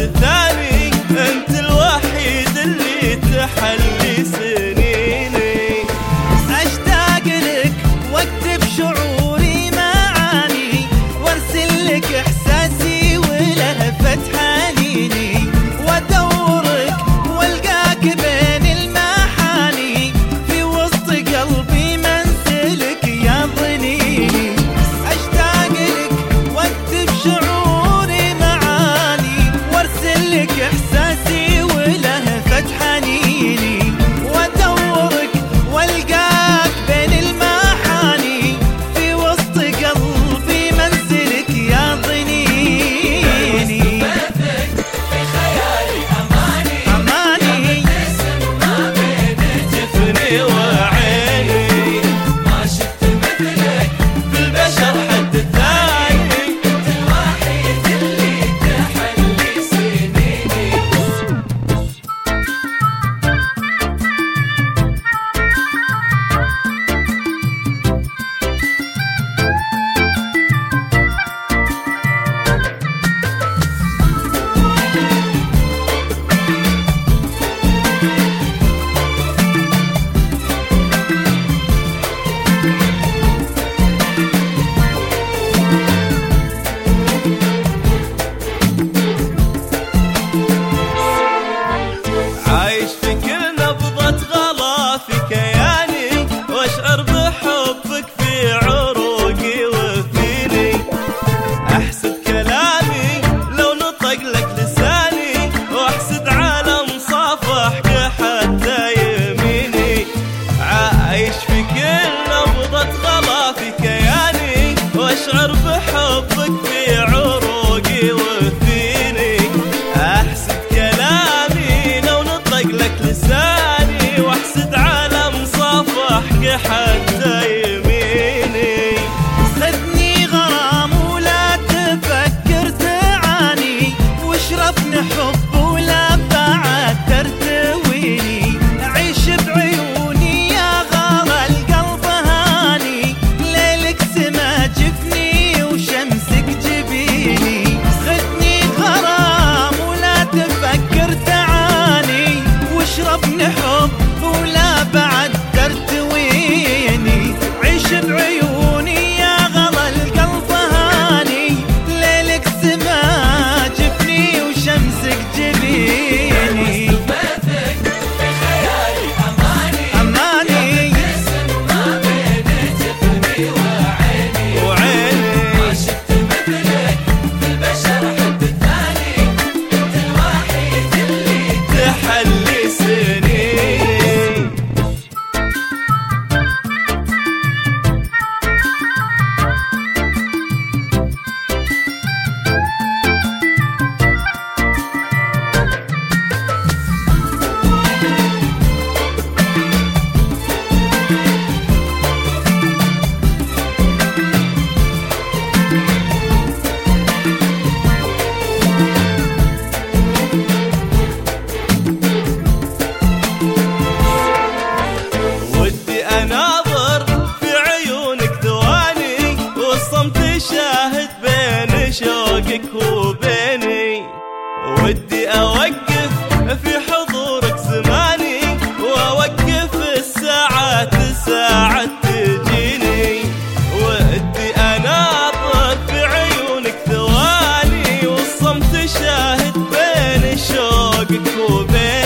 the time For o